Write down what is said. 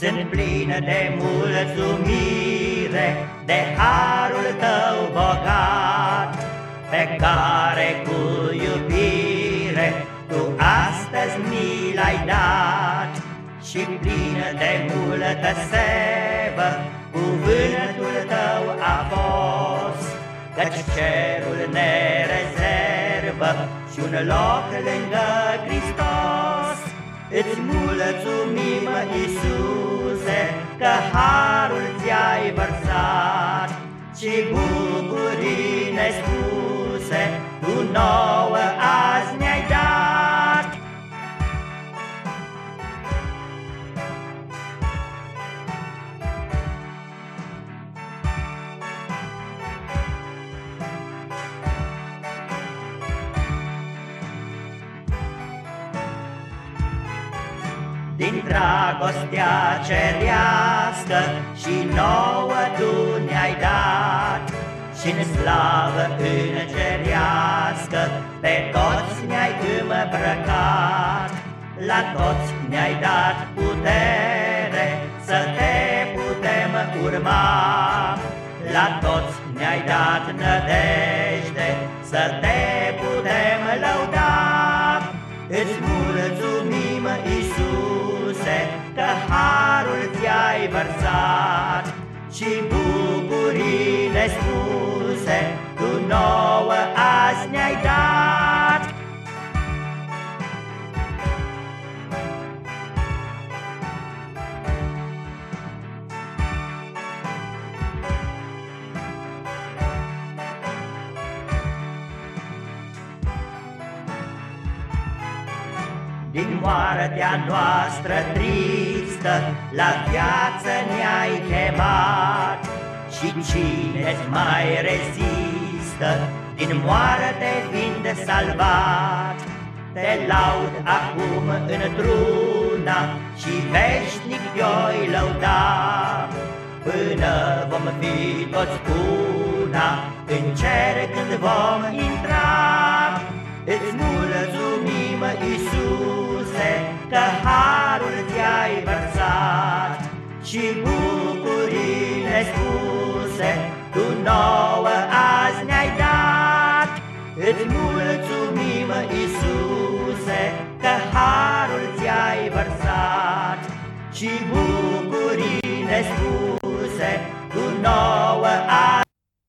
Sunt plină de mulțumire De harul tău bogat Pe care cu iubire Tu astăzi mi l-ai dat. Și plină de multă sevă Cuvântul tău a fost Căci cerul ne rezervă Și un loc lângă Hristos. Îți mulțumim, Iisuse, Că harul ți-ai vărsat Și bucurii nespuse Tu nouă Din dragostea cerească și nouă Tu ne-ai dat și în slavă îngerească pe toți ne-ai îmbrăcat. La toți ne-ai dat putere să te putem urma. La toți ne-ai dat nădejde să te că harul ți-ai vărsat și bucurii nespuse tu nouă azi ne-ai dat. Din moartea noastră tristă La viață ne-ai chemat. Și cine-ți mai rezistă Din moarte fiind salvat. Te laud acum într-una Și veșnic te-oi lăuda. Până vom fi toți una În cer când vom intra Îți și bucurii nespuse, Tu nouă azi ne-ai dat. Îți mulțumim, Iisuse, că harul ți-ai vărsat și bucurii nespuse, Tu nouă azi